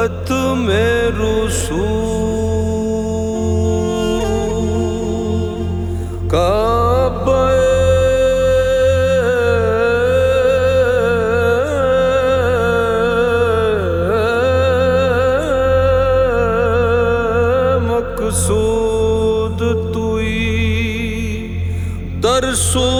खत में रसू का मकसूद तुई दरसू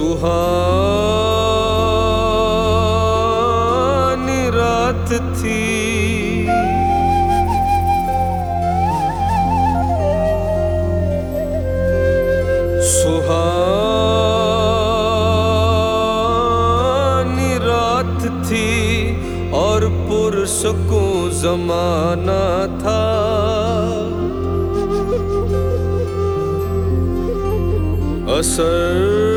सुहानी रात थी। सुहानी रात थी और पुरसकों जमाना था। असर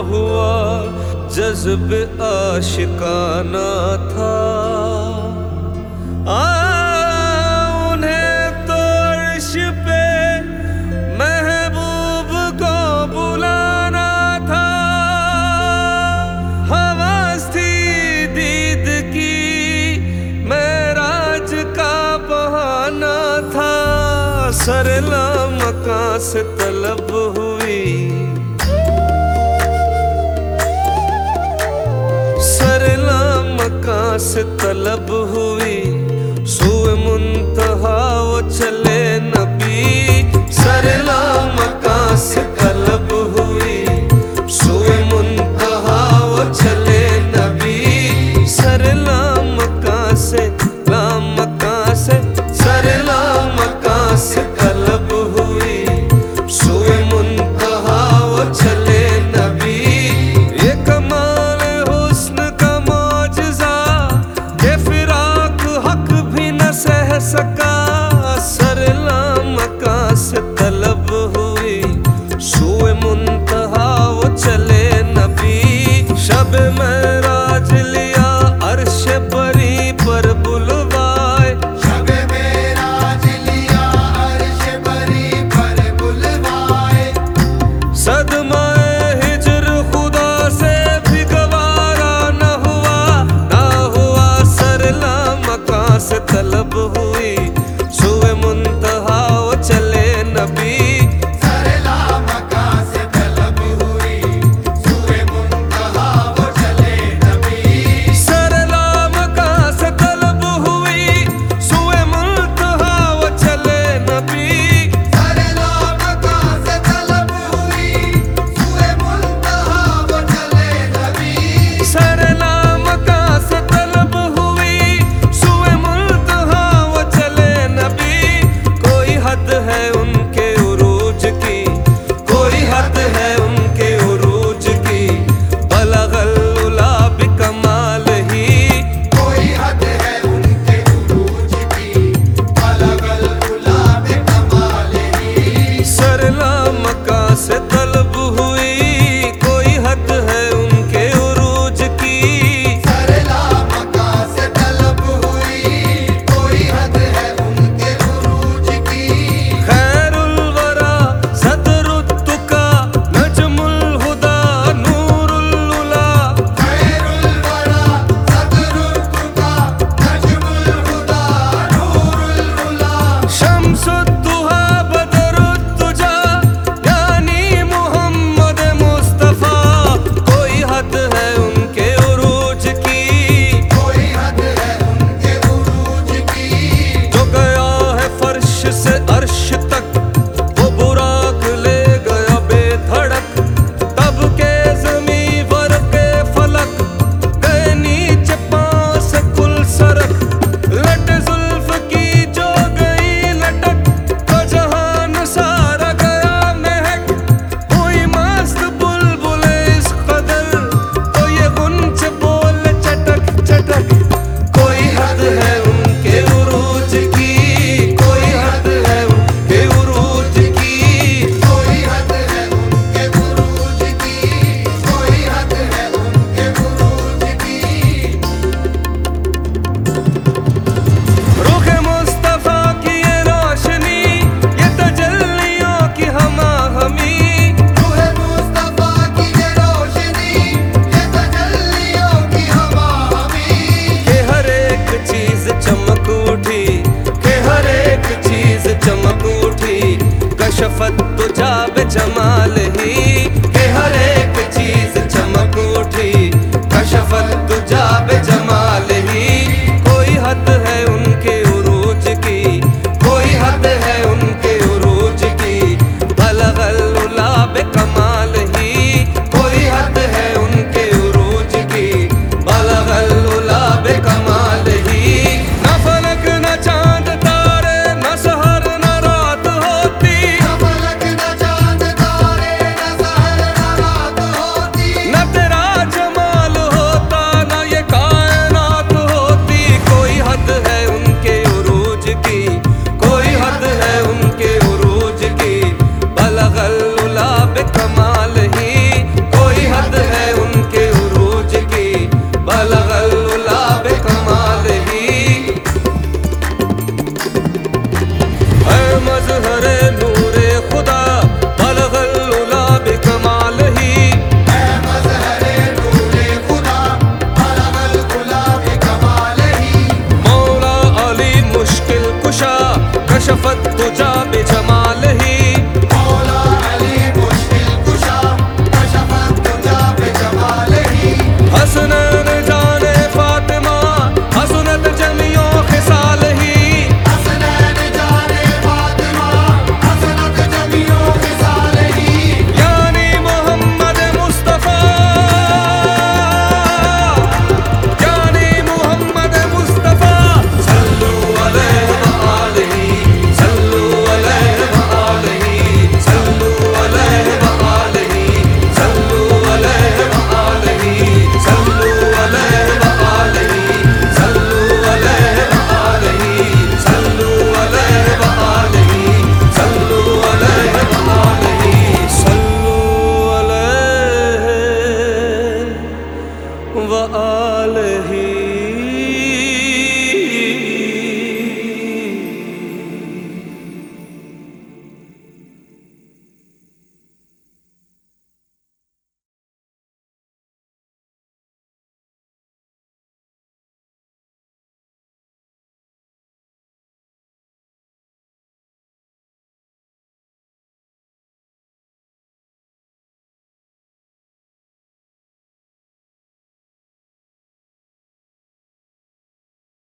हुआ, जज्ब आशिकाना था। उन्हें तो महबूब को था। दीद की का था। सरला मका से तलब हुई से तलब हुई सुए मुंतहा वो चले